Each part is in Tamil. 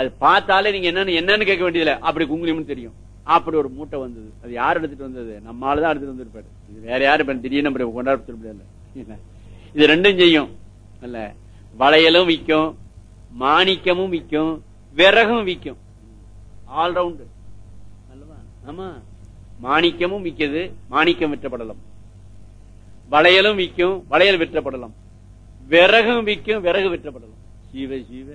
அது பார்த்தாலே நீங்க என்னன்னு என்னன்னு கேட்க வேண்டியதில்ல. அப்படி குங்குலியம்னு தெரியும். அப்படி ஒரு மூட்டை வந்தது. அது யார் எடுத்துட்டு வந்தது? நம்ம ஆளுதான் எடுத்துட்டு வந்திருப்பாரு. இது வேற யாரு? திடீர்னு நம்ம கொண்டாட முடியல இது ரெண்டும் செய்யும். இல்ல. வளையலும் விற்கும் மாணிக்கமும் விற்கும் விறகும் விற்கும். ஆல்ரவுண்டு அல்லவா ஆமா. மாணிக்கமும் விற்கிறது மாணிக்கம் விற்றப்படலாம் வளையலும் விற்கும் வளையல் விற்றப்படலாம் விறகும் விற்கும் விறகு விற்றப்படலாம் சீவ சீவ.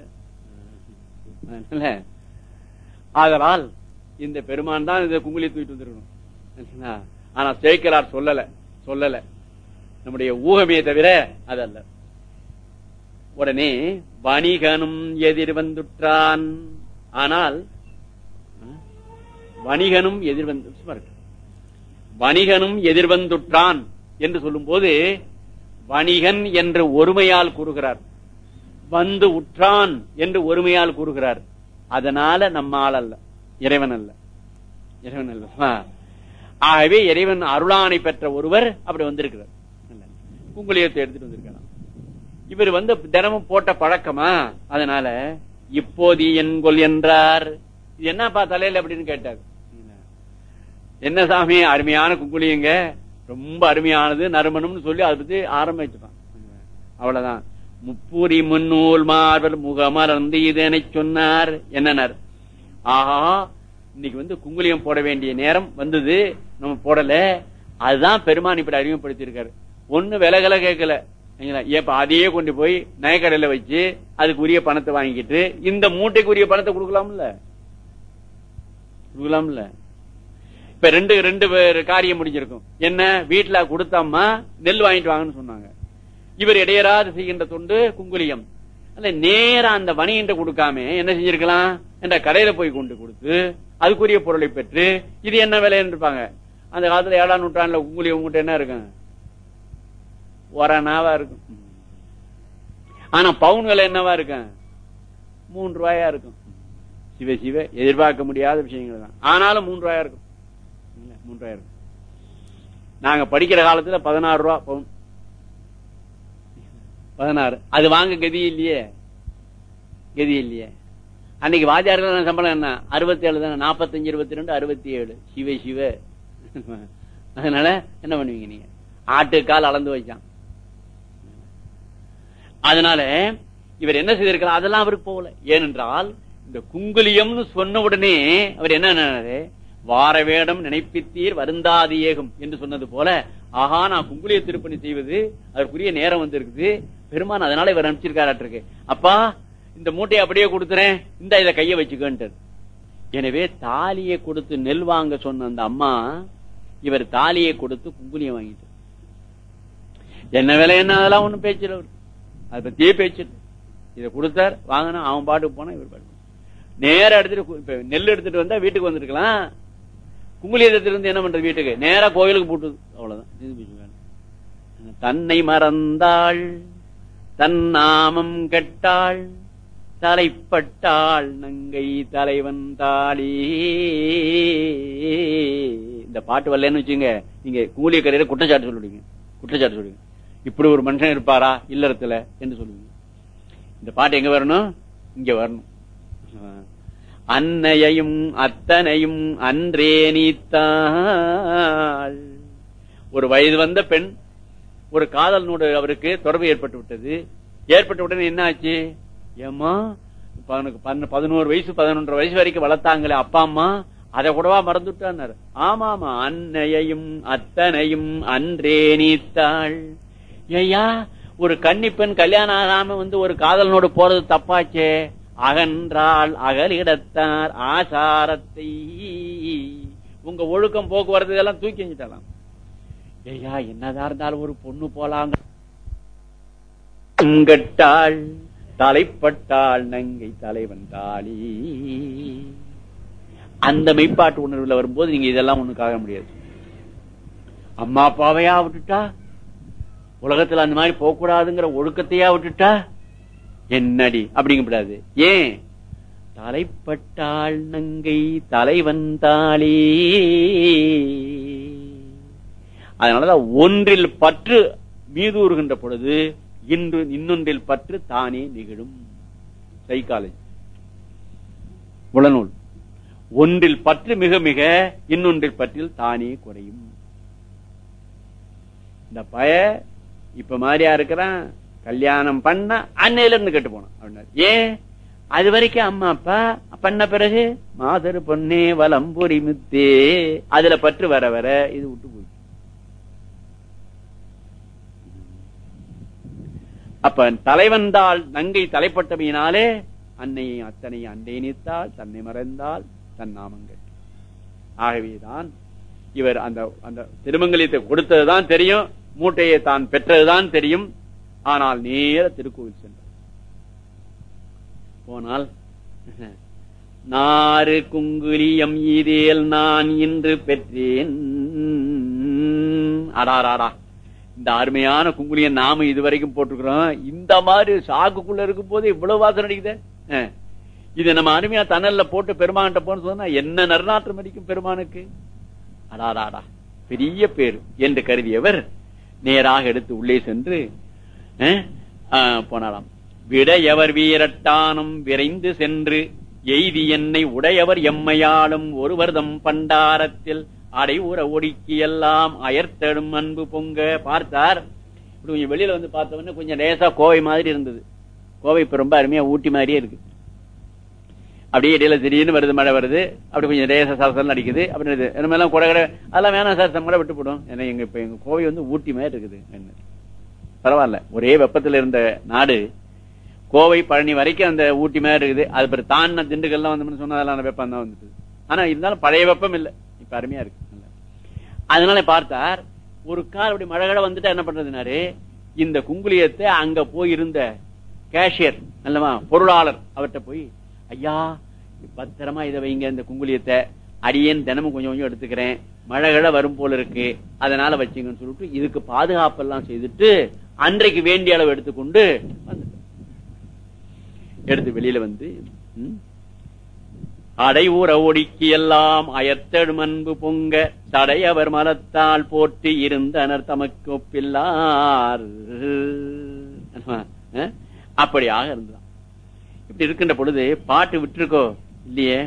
ஆதலால் இந்த பெருமான் தான் இந்த குங்குலியை தூக்கிட்டு வந்துருக்கணும். ஆனா சேக்கலார் சொல்லல சொல்லல. நம்முடைய ஊகமே தவிர அதல்ல. உடனே வணிகனும் எதிர் வந்துற்றான். ஆனால் வணிகனும் எதிர்வந்து வணிகனும் எதிர்வந்துற்றான் என்று சொல்லும் போது வணிகன் என்று ஒருமையால் கூறுகிறார். வந்து உற்றான் என்று ஒருமையால் கூறுகிறார். அதனால நம்மால் அல்ல. இறைவன் அல்ல. இறைவன் அல்ல. ஆகவே இறைவன் அருளானை பெற்ற ஒருவர் அப்படி வந்திருக்கிறார். குங்குளியத்தை எடுத்துட்டு வந்திருக்கலாம். இவர் வந்து தினமும் போட்ட பழக்கமா? அதனால இப்போது என்கொல் என்றார். இது என்னப்பா தலையில அப்படின்னு கேட்டார். என்ன சாமி அருமையான குங்குளியங்க. ரொம்ப அருமையானது நறுமணம்னு சொல்லி அதை பத்தி ஆரம்பிச்சுட்டான் அவ்வளவுதான். முப்பூரி முன்னூல் மார்பல் முகமலர்ந்து இதனை சொன்னார் என்னன்னார் ஆஹா இன்னைக்கு வந்து குங்குலியம் போட வேண்டிய நேரம் வந்தது. நம்ம போடல. அதுதான் பெருமான் இப்படி அறிமுகப்படுத்தியிருக்காரு. ஒண்ணு விலகல கேட்கல. ஏப்ப அதையே கொண்டு போய் நயக்கடையில வச்சு அதுக்கு உரிய பணத்தை வாங்கிக்கிட்டு இந்த மூட்டைக்கு உரிய பணத்தை கொடுக்கலாம்ல? கொடுக்கலாம்ல? இப்ப ரெண்டு ரெண்டு காரியம் முடிஞ்சிருக்கும். என்ன? வீட்டுல கொடுத்தாமா நெல் வாங்கிட்டு வாங்கன்னு சொன்னாங்க. இவர் இடையராது செய்கின்ற தொண்டு குங்குலியம். அந்த நேரா அந்த வணிகின்ற கொடுக்காம என்ன செஞ்சிருக்கலாம்? என்ற கடையில போய் கொண்டு கொடுத்து அதுக்குரிய பொருளை பெற்று இது என்ன விலைன்னு இருப்பாங்க. அந்த காலத்துல ஏழாம் நூற்றாண்டுல குங்குலியம் உங்ககிட்ட என்ன இருக்கும்? ஒரணாவா இருக்கும். ஆனா பவுன் விலை என்னவா இருக்கும்? மூன்று ரூபாயா இருக்கும். சிவ சிவ எதிர்பார்க்க முடியாத விஷயங்கள் தான். ஆனாலும் மூன்று ரூபாயா இருக்கும். மூன்று ரூபாயா இருக்கும். நாங்க படிக்கிற காலத்துல பதினாறு ரூபா பவுன். பதினாறு. அது வாங்க கதி இல்லையே? கதி இல்லையே? அன்னைக்கு வாத்தியார்கள் சம்பளம் என்ன? அறுபத்தி ஏழு தானே? நாற்பத்தஞ்சு இருபத்தி ரெண்டு அறுபத்தி ஏழு சிவ சிவ. அதனால என்ன பண்ணுவீங்க நீங்க? ஆட்டுக்கால் அளந்து வச்சான். அதனால இவர் என்ன செய்திருக்கிறார்? அதெல்லாம் அவருக்கு போகல. ஏனென்றால் இந்த குங்குலியம்னு சொன்ன உடனே அவர் என்ன வார வேடம் நினைப்பித்தீர் வருந்தாதி ஏகம் என்று சொன்னது போல ஆஹா நான் குங்குலிய திருப்பணி செய்வது அதற்குரிய நேரம் வந்திருக்குது. பெருமான் அதனால இவர் அனுப்பிச்சிருக்காராட்டிருக்கு. அப்பா இந்த மூட்டையை அப்படியே கொடுத்துறேன். இந்த இதை கைய வச்சுக்கன்ட்டு. எனவே தாலியை கொடுத்து நெல் வாங்க சொன்ன அந்த அம்மா இவர் தாலியை கொடுத்து குங்குலியம் வாங்கிட்டு என்ன விலை என்ன அதெல்லாம் ஒண்ணும் பேச்சு அதை பத்தியே பேச்சு இதை கொடுத்தார் வாங்கினா அவன் பாட்டுக்கு போனா இவர் பாட்டு நேரம் எடுத்துட்டு நெல் எடுத்துட்டு வந்தா வீட்டுக்கு வந்திருக்கலாம். எடுத்துட்டு இருந்து என்ன பண்றது வீட்டுக்கு? நேரா கோயிலுக்கு போட்டுது. அவ்வளவுதான். தன்னை மறந்தாள். தன் நாமம் கெட்டாள் தலைப்பட்டாள் நங்கை தலைவன் தாளி. இந்த பாட்டு வரலன்னு வச்சுங்க நீங்க கூலிய கரையில குற்றச்சாட்டு சொல்லுவீங்க குற்றச்சாட்டு சொல்லுவீங்க இப்படி ஒரு மனுஷன் இருப்பாரா? இல்லறத்துல என்று சொல்லுவீங்க. இந்த பாட்டு எங்க வரணும்? இங்க வரணும். அன்னையையும் அத்தனையும் அன்றே நீத்தாள். ஒரு வயது வந்த பெண் ஒரு காதலனோடு அவருக்கு தொடர்பு ஏற்பட்டு விட்டது. ஏற்பட்ட உடனே என்ன ஆச்சு ஏமா பதினோரு வயசு பதினொன்று வயசு வரைக்கும் வளர்த்தாங்களே அப்பா அம்மா அதை கூடவா மறந்துட்டார் ஆமா ஆமா அன்னையையும் அத்தனையும் அன்றே நீத்தாள். ஐயா ஒரு கன்னி பெண் கல்யாணம் ஆகாம வந்து ஒரு காதலனோடு போறது தப்பாச்சே. அகன்றால் அகலிடத்தார் ஆசாரத்தை. உங்க ஒழுக்கம் போக்குவரத்து இதெல்லாம் தூக்கி வச்சுட்டலாம் ஐயா என்னதா இருந்தாலும் ஒரு பொண்ணு போலாங்க. கட்டாள் தலைப்பட்டாள் நங்கை தலைவன் தாலி அந்த மெய்ப்பாட்டு உணர்வுல வரும்போது நீங்க இதெல்லாம் ஒண்ணுக்காக முடியாது. அம்மா அப்பாவையா விட்டுட்டா? உலகத்துல அந்த மாதிரி போகக்கூடாதுங்கிற ஒழுக்கத்தையா விட்டுட்டா? என்னடி அப்படிங்கப்படாது. ஏன்? தலைப்பட்டாள் நங்கை தலைவன் தாளி. அதனாலதான் ஒன்றில் பற்று மீதூறுகின்ற பொழுது இன்று இன்னொன்றில் பற்று தானே நிகழும். சைக்காலஜி உளநூல். ஒன்றில் பற்று மிக மிக இன்னொன்றில் பற்றில் தானே குறையும். இந்த பய இப்ப மாதிரியா இருக்கிறான் கல்யாணம் பண்ண அன்னையில இருந்து கெட்டு போனான் அப்படின்னாரு. ஏன்? அது வரைக்கும் அம்மா அப்பா பண்ண பிறகு மாதரு பொன்னே வலம்புரி முத்தே அதுல பற்று வர வர இது விட்டு போய் அப்ப தலைவந்தால் நங்கை தலைப்பட்டமையினாலே அன்னையை அத்தனை அண்டை நீத்தால் தன்னை மறைந்தால் தன் நாமங்கள். ஆகவேதான் இவர் அந்த அந்த திருமங்கலியத்தை கொடுத்ததுதான் தெரியும் மூட்டையை தான் பெற்றதுதான் தெரியும். ஆனால் நேர திருக்கோவில் சென்றார். போனால் நாறு குங்குலியம் இதேல் நான் இன்று பெற்றேன். அடாராடா இந்த அருமையான குங்குலிய நாம இதுவரைக்கும் போட்டுக்கிறோம் இந்த மாதிரி சாக்குக்குள்ள இருக்கும் போது இவ்வளவு வாசனை அடிக்குது? இது நம்ம அருமையா தணல்ல போட்டு பெருமான்கிட்ட போன சொன்னா என்ன நர்நாற்றம் அடிக்கும் பெருமானுக்கு? அடாடாடா. பெரிய பேரு என்று கருதியவர் நேராக எடுத்து உள்ளே சென்று போனாலாம் விடையவர் வீரட்டானம் விரைந்து சென்று எய்தி என்னை உடையவர் எம்மையாளும் ஒருவர்தம் பண்டாரத்தில் ஆடை ஊற ஒடுக்கி எல்லாம் அயர்த்தடும் அன்பு பொங்க பார்த்தார். இப்படி கொஞ்சம் வெளியில வந்து பார்த்தவொடனே கொஞ்சம் லேசா கோவை மாதிரி இருந்தது. கோவை இப்ப ரொம்ப அருமையா ஊட்டி மாதிரியே இருக்கு. அப்படியே இடையில திடீர்னு வருது மழை வருது. அப்படி கொஞ்சம் லேசா சரசல் அடிக்குது. அப்படின்னு நம்ம எல்லாம் கூட அதெல்லாம் வேணாம் சார் நம்ம கூட விட்டு போடும். ஏன்னா எங்க இப்ப எங்க கோவை வந்து ஊட்டி மாதிரி இருக்குது. பரவாயில்ல. ஒரே வெப்பத்துல இருந்த நாடு கோவை பழனி வரைக்கும் அந்த ஊட்டி மாதிரி இருக்குது. அது பிறகு தான் திண்டுக்கல்லாம் வந்தோம்னு சொன்னதெல்லாம் வெப்பம் தான் வந்துட்டு. ஆனா இருந்தாலும் பழைய வெப்பம் இல்லை. இப்ப அருமையா இருக்கு. அதனால பார்த்தார் ஒரு கால் அப்படி மழை கடை வந்துட்டா என்ன பண்றதுனாரு இந்த குங்குலியத்தை அங்க போயிருந்த கேஷியர் அல்லவா பொருளாளர் அவர்கிட்ட போய் ஐயா பத்திரமா இதை வைங்க இந்த குங்குலியத்தை. அடியேன் தினமும் கொஞ்சம் கொஞ்சம் எடுத்துக்கிறேன். மழைகளை வரும் போல இருக்கு. அதனால வச்சுங்கன்னு சொல்லிட்டு இதுக்கு பாதுகாப்பு எல்லாம் செய்துட்டு அன்றைக்கு வேண்டிய அளவு எடுத்துக்கொண்டு எடுத்து வெளியில வந்து அடைவுற ஒடுக்கி எல்லாம் அயத்தடும் அன்பு பொங்க தடையவர் மலத்தால் போற்றி இருந்தனர் தமக்கு ஒப்பில்லார். அப்படியாக இருந்தான் இப்படி இருக்கின்ற பொழுது பாட்டு விட்டுருக்கோ? இல்லையே?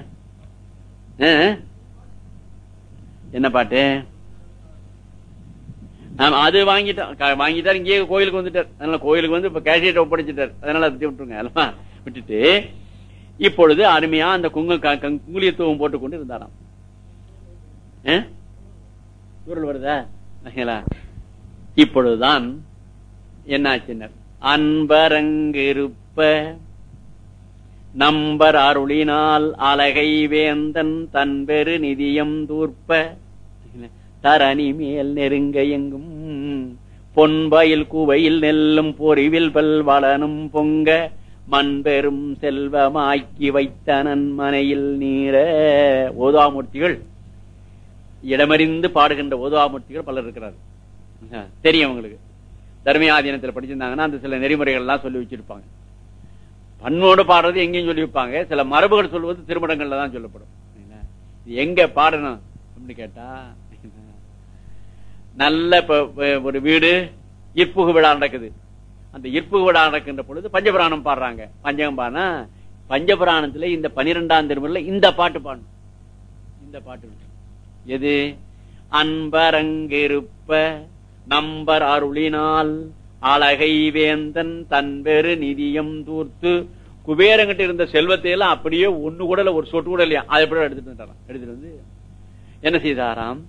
என்ன பாட்டு? அது வாங்கிட்டார். வாங்கிட்டார் இங்கேயே கோயிலுக்கு வந்துட்டார். அதனால கோயிலுக்கு வந்து இப்ப கேஷியேட் ஒப்படைச்சிட்டார். அதனால அதை விட்டுருங்க. விட்டுட்டு இப்பொழுது அருமையா அந்த குங்கு குங்குலியத்துவம் போட்டுக் கொண்டு இருந்தாராம் குரல் வருதா? இப்பொழுதுதான் என்னாச்சினர்? அன்பரங்கிருப்ப நம்பர் அருளினால் அலகை வேந்தன் தன்பெரு நிதியம் தூர்ப்ப தரணி மேல் நெருங்க எங்கும் பொன்பயில் குவையில் நெல்லும் பொறிவில் பல்வளனும் பொங்க மண்பெரும் செல்வமாக்கி வைத்தனன் மனையில் நீர ஓதாமூர்த்திகள் இடமறிந்து பாடுகின்ற ஓதாமூர்த்திகள் பலர் இருக்கிறார் தெரியும் அவங்களுக்கு தர்மயாதீனத்தில் படிச்சிருந்தாங்கன்னா அந்த சில நெறிமுறைகள் எல்லாம் சொல்லி வச்சிருப்பாங்க. பண்ணோடு பாடுறது எங்கேயும் சொல்லி வைப்பாங்க. சில மரபுகள் சொல்வது திருமணங்கள்ல தான் சொல்லப்படும். எங்க பாடணும் அப்படின்னு கேட்டா நல்ல ஒரு வீடு இற்புகு விழா நடக்குது. அந்த இற்புகு விழா நடக்கின்ற பொழுது பஞ்சபுராணம் பாடுறாங்க. பஞ்சகம் பாடினா பஞ்சபுராணத்துல இந்த பனிரெண்டாம் திருமுறையில இந்த பாட்டு பாடணும். இந்த பாட்டு எது? அன்பரங்கிருப்ப நம்பர் அருளினால் அழகை வேந்தன் தன்பெரு நிதியம் தூர்த்து. குபேரங்கிட்ட இருந்த செல்வத்தை எல்லாம் அப்படியே ஒண்ணு கூட ஒரு சொட்டு கூட இல்லையா? அதை எப்படி எடுத்துட்டு வந்துட்டாராம். எடுத்துட்டு வந்து என்ன செய்தாராம்?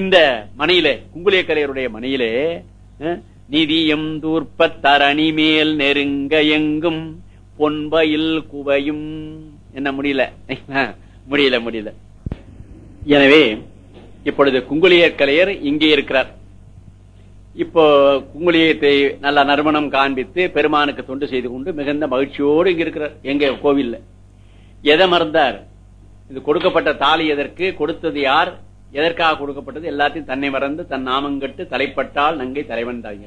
இந்த மனையிலே குங்குலிய கலையருடைய மனையிலே நிதியம் தூர்ப்ப தரணி மேல் நெருங்க எங்கும் பொன்பயில் குவையும். என்ன முடியல? முடியல முடியல. எனவே இப்பொழுது குங்குளியர் கலையர் இங்கே இருக்கிறார். இப்போ குங்குளியத்தை நல்ல நறுமணம் காண்பித்து பெருமானுக்கு தொண்டு செய்து கொண்டு மிகுந்த மகிழ்ச்சியோடு இங்க இருக்கிறார். எங்க? கோவில்ல. எதை மறந்தார்? இது கொடுக்கப்பட்ட தாலி எதற்கு? கொடுத்தது யார்? எதற்காக கொடுக்கப்பட்டது? எல்லாத்தையும் தன்னை மறந்து தன் நாமங்கட்டு தலைப்பட்டால் நங்கை தலைவன் தாங்க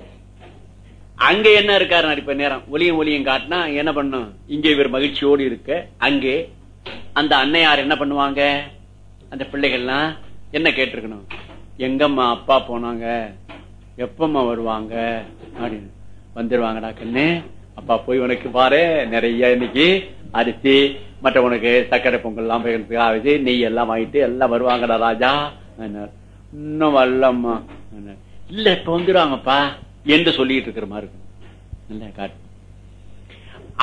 அங்க என்ன இருக்காரு இப்ப நேரம்? ஒலியும் ஒலியும் காட்டினா என்ன பண்ணும்? இங்கே இவர் மகிழ்ச்சியோடு இருக்க அங்கே அந்த அன்னையார் என்ன பண்ணுவாங்க? அந்த பிள்ளைகள்லாம் என்ன கேட்டிருக்கணும்? எங்கம்மா அப்பா போனாங்க. எப்பம்மா வருவாங்க? அப்படின்னு. வந்துருவாங்கடா கண்ணு. அப்பா போய் உனக்கு பாரு நிறைய இன்னைக்கு அரிசி மற்றவனுக்கு சக்கரை பொங்கல் எல்லாம் பகிர்ந்துக்காவது நெய் எல்லாம் வாங்கிட்டு எல்லாம் வருவாங்கடா ராஜா இன்னும் வரலம்மா இல்ல இப்ப வந்துருவாங்கப்பா என்று சொல்லிட்டு இருக்கிற மாதிரி இருக்கும் காட்டு.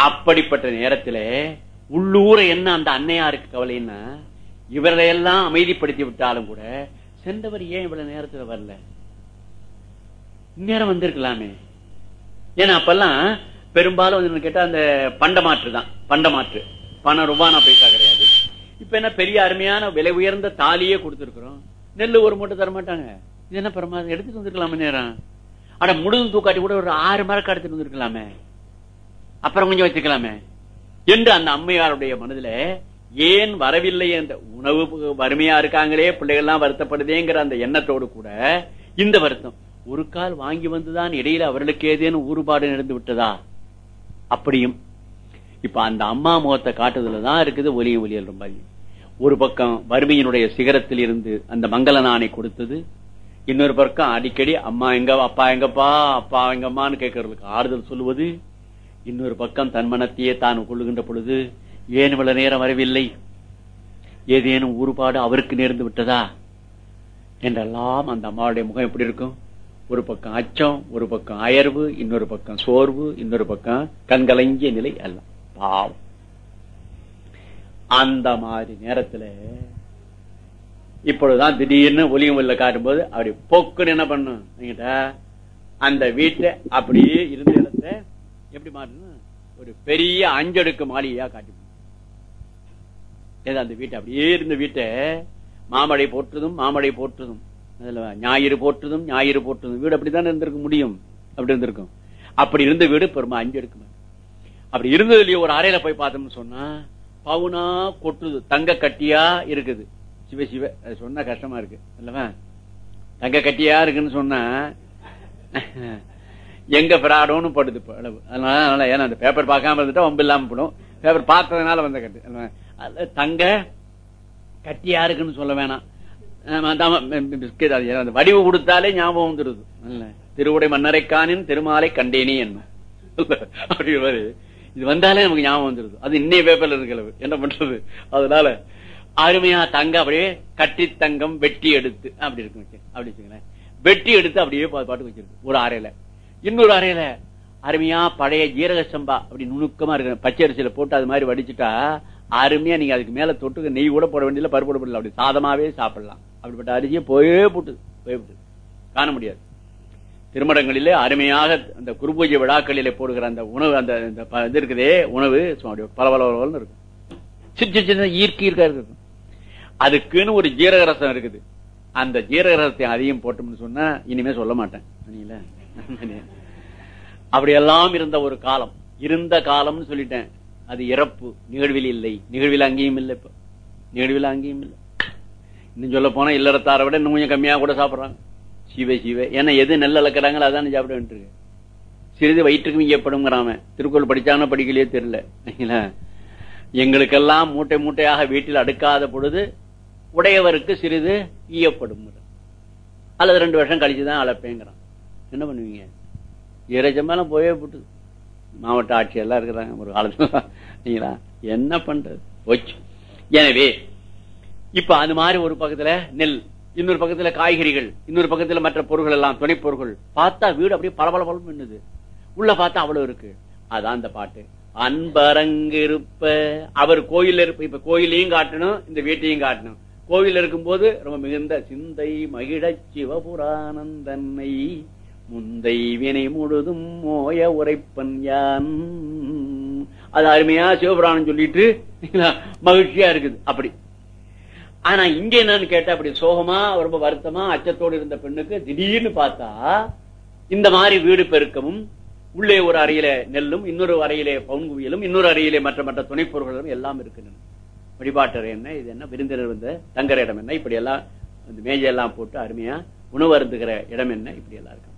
அப்படிப்பட்ட நேரத்துல உள்ளூர என்ன அந்த அன்னையாருக்கு கவலைன்னா இவரையெல்லாம் அமைதிப்படுத்தி விட்டாலும் கூட சென்றவர் ஏன் இவ்வளவு நேரத்துல வரல? இந்நேரம் வந்திருக்கலாமே. ஏன்னா அப்பெல்லாம் பெரும்பாலும் வந்து என்ன கேட்டா அந்த பண்டமாற்று தான் பண்டமாற்று. பணம் ரூபானா பைசா கிடையாது. இப்ப என்ன பெரிய அருமையான விலை உயர்ந்த தாலியே கொடுத்திருக்கிறோம். நெல்லு ஒரு மூட்டை தர மாட்டாங்க. இது என்ன பிரமாதம் எடுத்துட்டு வந்திருக்கலாமே நேரம் ஆனா முழுதும் தூக்காட்டி கூட ஒரு ஆறு மரக்கு எடுத்துட்டு வந்திருக்கலாமே. அப்புறம் கொஞ்சம் வச்சுக்கலாமே. என்று அந்த அம்மையாருடைய மனதுல ஏன் வரவில்லை என்ற உணவு வறுமையா இருக்காங்களே பிள்ளைகள்லாம் வருத்தப்படுதேங்கிற அந்த எண்ணத்தோடு கூட இந்த வருத்தம் ஒரு கால் வாங்கி வந்துதான் இடையில அவர்களுக்கு ஏதேனும் ஊறுபாடு நடந்து விட்டதா? அப்படியும். இப்ப அந்த அம்மா முகத்தை காட்டுதல்தான் இருக்குது ஒலிய ஒலியல் ரொம்ப ஒரு பக்கம் வறுமையினுடைய சிகரத்தில் இருந்து அந்த மங்கள நாணை கொடுத்தது. இன்னொரு பக்கம் அடிக்கடி அம்மா எங்க அப்பா எங்கப்பா அப்பா எங்கம்மான்னு கேட்கறதுக்கு ஆறுதல் சொல்லுவது. இன்னொரு பக்கம் தன் மனத்தையே தான் கொள்ளுகின்ற பொழுது ஏன் இவ்வளவு நேரம் வரவில்லை? ஏதேனும் ஊறுபாடு அவருக்கு நேர்ந்து விட்டதா? என்றெல்லாம் அந்த அம்மாவுடைய முகம் எப்படி இருக்கும்? ஒரு பக்கம் அச்சம் ஒரு பக்கம் அயர்வு இன்னொரு பக்கம் சோர்வு இன்னொரு பக்கம் கண்கலங்கிய நிலை அல்ல. பாவம். அந்த மாதிரி நேரத்துல இப்பொழுதுதான் திடீர்னு ஒலியும் உள்ள காட்டும்போது அப்படி போக்குன்னு என்ன பண்ணும்? நீங்கிட்ட அந்த வீட்டை அப்படியே இருந்த இடத்த எப்படி மாறணும் ஒரு பெரிய அஞ்சடுக்கு மாளிகையா காட்டி ஏதோ அந்த வீட்டை அப்படியே இருந்த வீட்டை மாமடை போற்றுதும் மாமடை போற்றுதும். அதுல ஞாயிறு போற்றுதும் ஞாயிறு போற்றுதும். வீடு அப்படித்தான் இருந்திருக்க முடியும்? அப்படி இருந்திருக்கும். அப்படி இருந்த வீடு பெருமா அஞ்சு இருக்குமே அப்படி இருந்ததுலயே ஒரு அறையில போய் பார்த்தோம்னு சொன்னா பவுனா கொட்டுது தங்க கட்டியா இருக்குது. சிவ சிவ. அது சொன்னா கஷ்டமா இருக்கு. இல்லவா தங்க கட்டியா இருக்குன்னு சொன்னா எங்க பிராடோன்னு படுது அளவு. அதனால ஏன்னா அந்த பேப்பர் பார்க்காம இருந்துட்டா வம்பு இல்லாம போடும். பேப்பர் பார்த்ததுனால வந்த கட்டு. தங்க கட்டியா இருக்குன்னு சொல்ல வேணாம். வடிவு கொடுத்தாலே ஞாபகம் வந்துருது. திருவுடை மன்னரைக்கானின் திருமாலை கண்டேனே என்ன? அப்படி இது வந்தாலே நமக்கு ஞாபகம் வந்துருது. அது இன்னைய பேப்பர்ல இருக்கிறது என்ன பண்றது? அதனால அருமையா தங்க அப்படியே கட்டி தங்கம் வெட்டி எடுத்து அப்படி இருக்கு அப்படி வச்சுங்களேன் வெட்டி எடுத்து அப்படியே பாட்டு வச்சிருக்கு. ஒரு அறையில. இன்னொரு அறையில அருமையா பழைய ஜீரக சம்பா அப்படி நுணுக்கமா இருக்கு பச்சை அரிசியில போட்டு அது மாதிரி வடிச்சுட்டா அருமையா நீங்க அதுக்கு மேல தொட்டு நெய் கூட போட வேண்டியதில்ல பருப்பு போட அப்படி சாதமாவே சாப்பிடலாம். அப்படிப்பட்ட அரிசியை போயே போட்டு போய் விட்டு காண முடியாது. திருமணங்களிலே அருமையாக அந்த குருபூஜை விழாக்களிலே போடுகிற அந்த உணவு அந்த இந்த இது இருக்குதே உணவு சும்மா அப்படியே இருக்கும். சின்ன சின்ன ஈர்க்கு ஈர்க்கா இருக்கும். அதுக்குன்னு ஒரு ஜீரக ரசம் இருக்குது. அந்த ஜீரக ரசத்தை அதையும் போட்டோம்னு சொன்னா இனிமே சொல்ல மாட்டேன். அப்படியெல்லாம் இருந்த ஒரு காலம். இருந்த காலம்னு சொல்லிட்டேன். அது இறப்பு. நிகழ்வில் இல்லை. நிகழ்வில் அங்கேயும் இல்லை இப்ப. நிகழ்வில் அங்கேயும் இல்லை. இன்னும் சொல்ல போனா இல்லறத்தாரை விட இன்னும் கொஞ்சம் கம்மியா கூட சாப்பிடுறாங்க. சிவ சிவ. ஏன்னா எது நெல் அளக்குறாங்களோ அதான் சாப்பிட வேண்டியிருக்கு. சிறிது வயிற்றுக்கும் இயப்படுங்கிறாம திருக்குறள் படிச்சானோ படிக்கலையே தெரியல. சரிங்களா? எங்களுக்கெல்லாம் மூட்டை மூட்டையாக வீட்டில் அடுக்காத பொழுது உடையவருக்கு சிறிது ஈயப்படும். அல்லது ரெண்டு வருஷம் கழிச்சுதான் அளப்பேங்கிறான். என்ன பண்ணுவீங்க? இறைச்சமெல்லாம் போயே போட்டு மாவட்ட ஆட்சியெல்லாம் இருக்கிறாங்க ஒரு காலத்துல. என்ன பண்றது? போச்சு. எனவே இப்ப அது மாதிரி ஒரு பக்கத்துல நெல் இன்னொரு பக்கத்துல காய்கறிகள் இன்னொரு பக்கத்துல மற்ற பொருட்கள் எல்லாம் துணை பொருட்கள் பார்த்தா வீடு அப்படியே பளபள பலம் பண்ணுது உள்ள பார்த்தா அவ்வளவு இருக்கு. அதான் அந்த பாட்டு. அன்பரங்கு இருப்ப அவர் கோயில் இருப்ப இப்ப கோயிலையும் காட்டணும் இந்த வீட்டையும் காட்டணும். கோவில் இருக்கும்போது ரொம்ப மிகுந்த சிந்தை மகிழச் சிவபுராணந்தன்னை. முந்தை வினை முழுதும் மோய உரைப்பன் யான். அது அருமையா சிவபுராணம் சொல்லிட்டு மகிழ்ச்சியா இருக்குது. அப்படி. ஆனா இங்க என்னன்னு கேட்டா அப்படி சோகமா ரொம்ப வருத்தமா அச்சத்தோடு இருந்த பெண்ணுக்கு திடீர்னு பார்த்தா இந்த மாதிரி வீடு பெருக்கமும் உள்ளே ஒரு அறையில நெல்லும் இன்னொரு அறையிலே பவுன்குவியலும் இன்னொரு அறையிலே மற்ற மற்ற துணைப்பொருள்களும் எல்லாம் இருக்கின்றன. வழிபாட்டர் என்ன இது என்ன விருந்தினர் வந்த தங்குற இடம் என்ன இப்படி எல்லாம் இந்த மேஜையெல்லாம் போட்டு அருமையா உணவு அருந்துகிற இடம் என்ன இப்படி எல்லாம் இருக்கு.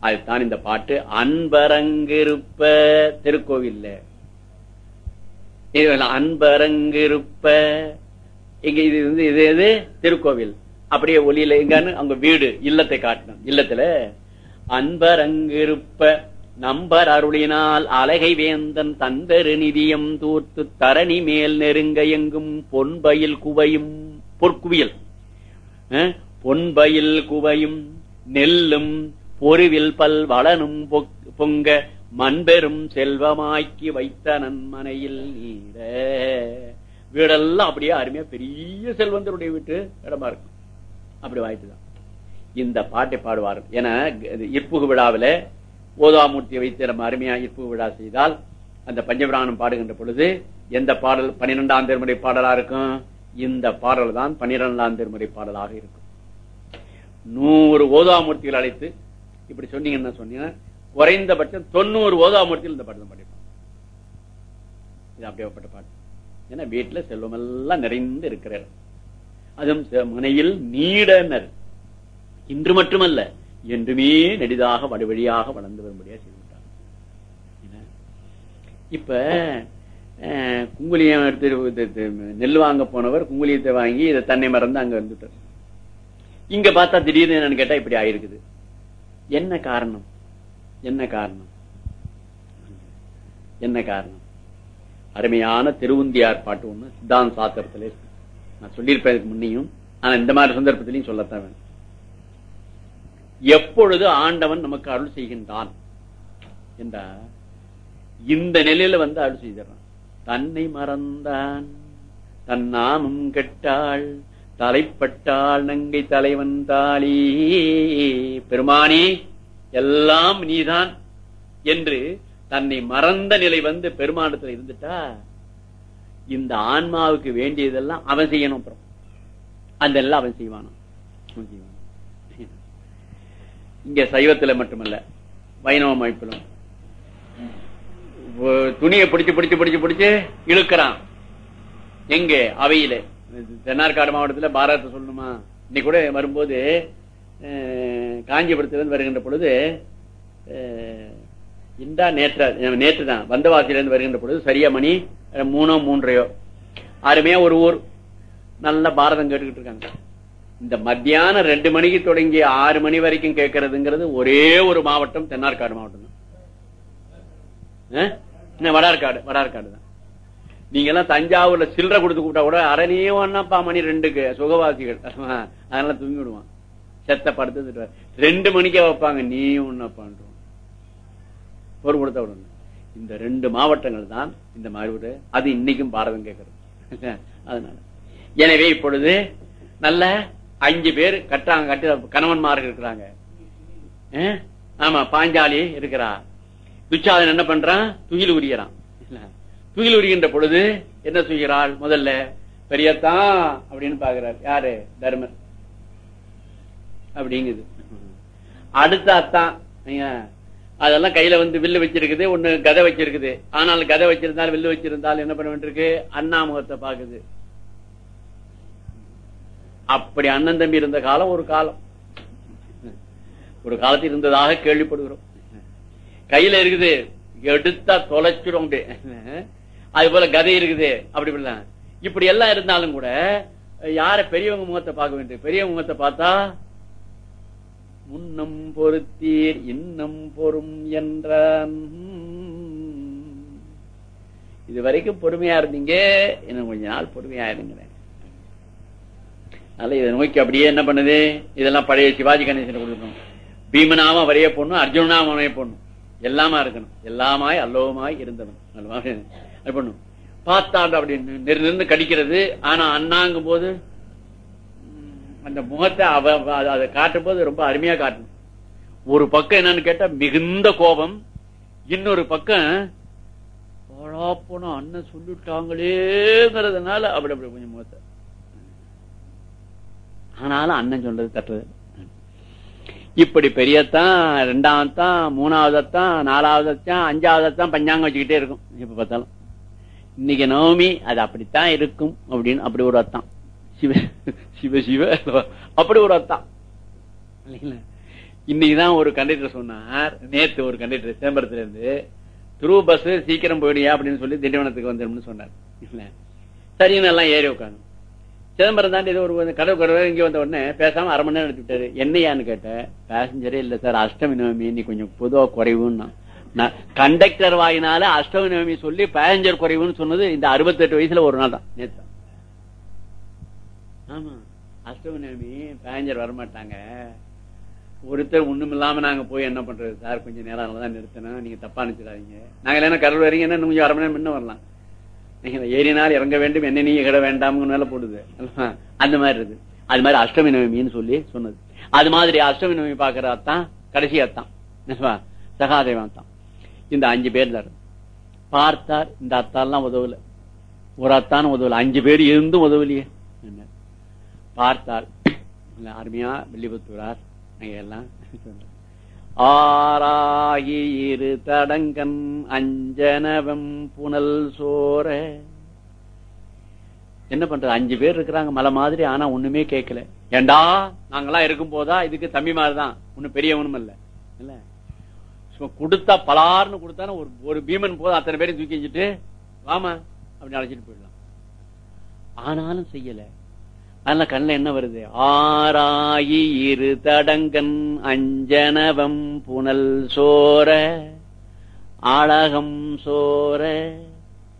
அதுதான் இந்த பாட்டு அன்பரங்கிருப்ப திருக்கோவில்ல. அன்பரங்கிருப்ப இங்க இது வந்து இது எது? திருக்கோவில். அப்படியே ஒலியில எங்கன்னு அவங்க வீடு இல்லத்தை காட்டணும். இல்லத்துல அன்பரங்கிருப்ப நம்பர் அருளினால் அழகை வேந்தன் தந்தரு நிதியம் தூர்த்து தரணி மேல் நெருங்க எங்கும் பொன்பயில் குவையும் பொற்குவியல். பொன்பயில் குவையும் நெல்லும் பொருவில் பல் வளனும் பொங்க மண்பெரும் செல்வமாக்கி வைத்த நன்மனையில் நீட வீடெல்லாம் அப்படியே அருமையா பெரிய செல்வந்தருடைய வீட்டு இடமா இருக்கும். அப்படி வாய்ப்புதான் இந்த பாட்டை பாடுவார். என இது இற்புகு விழாவில ஓதாமூர்த்தியை வைத்து நம்ம அருமையா இற்புகு விழா செய்தால் அந்த பஞ்சபிராணம் பாடுகின்ற பொழுது எந்த பாடல் பன்னிரெண்டாம் திருமுறை பாடலா இருக்கும்? இந்த பாடல் தான் பன்னிரெண்டாம் திருமுறை பாடலாக இருக்கும். நூறு ஓதாமூர்த்திகள் அழைத்து இப்படி சொன்னீங்கன்னா சொன்னீங்கன்னா குறைந்தபட்சம் தொண்ணூறு ஓதாமூர்த்தியில் இந்த பாட்டு தான் இது அப்படியேப்பட்ட பாட்டு. ஏன்னா வீட்டுல செல்வமெல்லாம் நிறைந்து இருக்கிறார். அதுவும் செ- மனையில் நீடனர். இன்று மட்டுமல்ல என்றுமே நெடிதாக வடிவழியாக வளர்ந்து வரும்படியா செய்துவிட்டார். இப்ப அஹ், குங்குலியம் எடுத்து நெல் வாங்க போனவர் குங்குலியத்தை வாங்கி இதை தன்னை மறந்து அங்க வந்துட்டார். இங்க பார்த்தா திடீர்னு என்னன்னு கேட்டா இப்படி ஆயிருக்குது. என்ன காரணம்? என்ன காரணம்? என்ன காரணம்? அருமையான திருவுந்தியார் பாட்டு ஒண்ணு சித்தாந்த சாத்திரத்திலே நான் சொல்லியிருப்பேன் இதுக்கு முன்னையும். ஆனா இந்த மாதிரி சந்தர்ப்பத்திலையும் சொல்லத்தான் வேணும். எப்பொழுது ஆண்டவன் நமக்கு அருள் செய்கின்றான் என்றா இந்த நிலையில வந்து அருள் செய்திடறான். தன்னை மறந்தான். தன் நாமம் கெட்டாள். தலைப்பட்டாள் நங்கை தலைவன் தாளி. பெருமானே எல்லாம் நீதான் என்று தன்னை மறந்த நிலை வந்து பெருமானத்துல இருந்துட்டா இந்த ஆன்மாவுக்கு வேண்டியதெல்லாம் அவன் செய்யணும் அப்புறம். அதெல்லாம் அவன் அவன் செய்வானா? இங்க சைவத்துல மட்டுமல்ல வைணவ அமைப்பிலும் துணியை பிடிச்சு பிடிச்சு பிடிச்சு பிடிச்சு இழுக்கிறான். எங்க? அவையில. தென்னார்காடு மாவட்டத்துல பாரத சொல்லணுமா? இன்னைக்கு கூட வரும்போது காஞ்சிபுரத்துல காஞ்சிபுரத்திலிருந்து வருகின்ற பொழுது அஹ், இந்தா நேற்ற நேற்று தான் வந்தவாசியிலிருந்து வருகின்ற பொழுது சரியா மணி மூணோ மூன்றையோ. அருமையா ஒரு ஊர். நல்ல பாரதம் கேட்டுக்கிட்டு இருக்காங்க. இந்த மத்தியானம் ரெண்டு மணிக்கு தொடங்கி ஆறு மணி வரைக்கும் கேட்கறதுங்கிறது ஒரே ஒரு மாவட்டம் தென்னார்காடு மாவட்டம் தான். வடார்காடு வடார்காடு தான். நீங்க எல்லாம் தஞ்சாவூர்ல சில்லறை கொடுத்து கூப்பிட்டா கூட அரணியே ஒன்னாப்பா மணி ரெண்டுக்கு சுகவாசிகள். அதனால தூங்கி விடுவான். செத்த படுத்து ரெண்டு மணிக்கே வைப்பாங்க நீ ஒன்னப்பான்றோம் ஒரு கொடுத்த இந்த ரெண்டு மாவட்டங்கள் தான் இந்த மாதிரி ஒரு அது இன்னைக்கும் பாரதம் கேட்கறது. அதனால. எனவே இப்பொழுது நல்ல அஞ்சு பேர் கட்டாங்க கட்டு கணவன்மார்கள் இருக்கிறாங்க. ஆமா பாஞ்சாலி இருக்கிறா. துச்சாதன் என்ன பண்றான்? துயில் உரியறான். துகில் துயில் உரிகின்ற பொழுது என்ன செய்கிறாள்? முதல்ல பெரியத்தான் அப்படின்னு பாக்குறாரு யாரு? தர்மர். அப்படிங்குது. அடுத்த அத்தான் அதெல்லாம் கையில வந்து வில்லு வச்சிருக்குது ஒண்ணு கதை வச்சிருக்குது. ஆனால் கதை வச்சிருந்தால் வில்லு வச்சிருந்தால் என்ன பண்ண வேண்டியிருக்கு? அண்ணா முகத்தை பாக்குது அப்படி அண்ணன் தம்பி இருந்த காலம் ஒரு காலம். ஒரு காலத்தில் இருந்ததாக கேள்விப்படுகிறோம். கையில இருக்குது எடுத்தா தொலைச்சிடும் அது போல கதை இருக்குது அப்படி இப்படிதான் இப்படி எல்லாம் இருந்தாலும் கூட யார பெரியவங்க முகத்தை பார்க்க வேண்டியது பெரியவங்க முகத்தை பார்த்தா முன்னம் பொறுத்தீர் இன்னம் பொறும் என்றான். இது வரைக்கும் பொறுமையா இருந்தீங்க இன்னும் கொஞ்ச நாள் பொறுமையா இருங்கிறேன். அதனால இதை நோக்கி அப்படியே என்ன பண்ணுது? இதெல்லாம் பழைய சிவாஜி கணேசன் கொடுக்கணும். பீமனாம வரைய போடணும் அர்ஜுனாம வரைய போடணும். எல்லாமா இருக்கணும். எல்லாமாய் அல்லவமாய் இருந்தவன் அல்லவா? பண்ணும் பார்த்தாண்டு அப்படி நிறு நின்று கடிக்கிறது. ஆனா அண்ணாங்கும் போது அந்த முகத்தை அவ அதை- காட்டும் போது ரொம்ப அருமையா காட்டணும் ஒரு பக்கம் என்னன்னு கேட்டா மிகுந்த கோபம். இன்னொரு பக்கம் போடா அண்ணன் சொல்லிட்டாங்களேங்கிறதுனால அப்படி அப்படி கொஞ்சம் முகத்தை. ஆனாலும் அண்ணன் சொல்றது தட்டுறது இப்படி பெரியத்தான் ரெண்டாவதான் மூணாவதத்தான் நாலாவதத்தான் அஞ்சாவதத்தான் பஞ்சாங்கம் வச்சுக்கிட்டே இருக்கும். இப்ப பார்த்தாலும். இன்னைக்கு நவமி அது அப்படித்தான் இருக்கும் அப்படின்னு அப்படி ஒரு அர்த்தம். சிவ சிவ சிவ அப்படி ஒரு அர்த்தம். இல்லைங்களா? இன்னைக்குதான் ஒரு கண்டக்டர் சொன்னார் நேத்து ஒரு கண்டக்டர் சிதம்பரத்துல இருந்து துருவ பஸ் சீக்கிரம் போயிடுயா? அப்படின்னு சொல்லி திண்டிவனத்துக்கு வந்துடும் சொன்னார். இல்ல சரின்னு எல்லாம் ஏறி உட்காந்து சிதம்பரம் தாண்டி ஏதோ ஒரு கடவு கடவுள் இங்க வந்த உடனே பேசாம அரை மணி நேரம் எடுத்துட்டாரு. என்னையான்னு கேட்டேன். பேசஞ்சரே இல்ல சார். அஷ்டமி நவமி இன்னைக்கு கொஞ்சம் பொதுவா குறைவுன்னா. கண்டக்டர் வாயினால அஷ்டமி நவமி சொல்லி பேசஞ்சர் குறைவுன்னு சொன்னது இந்த அறுபத்தெட்டு வயசுல ஒரு நாள் தான் நேத்து ஆமா. அஷ்டமி நவமி பேஞ்சர் வரமாட்டாங்க. ஒருத்தர் ஒண்ணும் இல்லாம நாங்க போய் என்ன பண்றது? சார் கொஞ்சம் நேரம் தான் நிறுத்தணும் நீங்க தப்பா நினைச்சிடாதீங்க. நாங்க இல்லைன்னா கடல் வரீங்கன்னா இன்னும் கொஞ்சம் அரை மணி நேரம் முன்ன வரலாம். நீங்க ஏறினால் இறங்க வேண்டும் என்ன நீங்க கிட வேண்டாம்னு மேல போடுது. அந்த மாதிரி இருக்கு அது மாதிரி அஷ்டமி நவமின்னு சொல்லி சொன்னது. அது மாதிரி அஷ்டமி நவமி பாக்குற அத்தான் கடைசி அத்தான் சகாதேவன் தான் இந்த அஞ்சு பேர் தான் பார்த்தார் இந்த அத்தாலாம் உதவல. ஒரு அத்தான் உதவல. அஞ்சு பேர் இருந்தும் உதவலையே. என்ன? பார்த்தார் அருமையா வெள்ளிபுத்தூரார் அங்க எல்லாம் ஆராயி இரு தடங்கன் அஞ்சனவம் புனல் சோர. என்ன பண்றது? அஞ்சு பேர் இருக்கிறாங்க மலை மாதிரி ஆனா ஒண்ணுமே கேட்கல. ஏண்டா நாங்கெல்லாம் இருக்கும் போதா இதுக்கு தம்பி மாதிரிதான். ஒண்ணும் பெரியவனும் இல்ல. இல்ல. கொடுத்தா பலார்னு கொடுத்தா ஒரு ஒரு பீமன் போதும் அத்தனை பேரையும் தூக்கி வச்சுட்டு வாமா அப்படின்னு அழைச்சிட்டு போயிடலாம். ஆனாலும் செய்யல. அதனால கண்ணுல என்ன வருது? ஆராயி இரு தடங்கன் அஞ்சனவம் புனல் சோர ஆழகம் சோர.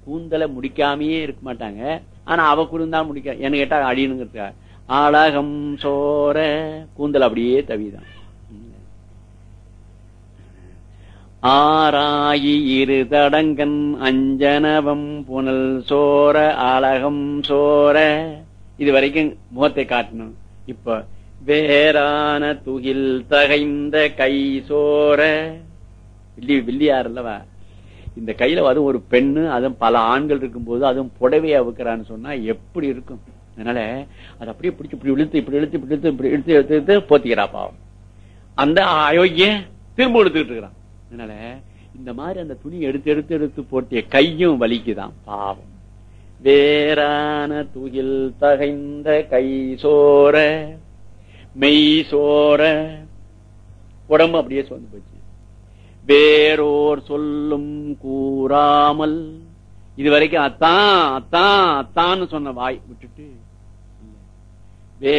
கூந்தலை முடிக்காமயே இருக்க மாட்டாங்க. ஆனா அவ குளிர்ந்தா முடிக்க என்ன கேட்டா அடியணுங்கிறதுக்கா ஆழகம் சோர. கூந்தல் அப்படியே தவிதான். ஆராயி இரு தடங்கன் அஞ்சனவம் புனல் சோர அழகம் சோர. இது வரைக்கும் முகத்தை காட்டணும் இப்ப வேறான துகில் தகைந்த கை சோர. வில்லி வில்லியார் அல்லவா? இந்த கையில அதுவும் ஒரு பெண்ணு அதுவும் பல ஆண்கள் இருக்கும்போது அதுவும் புடவையா அவுக்கிறான்னு சொன்னா எப்படி இருக்கும்? அதனால அது அப்படியே பிடிச்சி இப்படி இழுத்து இப்படி இழுத்து இப்படி இழுத்து இப்படி இழுத்து எடுத்து எடுத்து போத்திக்கிறா பாவம். அந்த அயோக்கிய திரும்ப எடுத்துக்கிட்டு இருக்கிறான். அதனால இந்த மாதிரி அந்த துணி எடுத்து எடுத்து எடுத்து போட்டிய கையும் வலிக்குதான் பாவம். வேறான துகில் தகைந்த கை சோர மெய் சோர உடம்பு அப்படியே சோர்ந்து போச்சு. வேறோர் சொல்லும் கூறாமல் இது வரைக்கும் அத்தான் அத்தான் அத்தான்னு சொன்ன வாய் விட்டுட்டு வே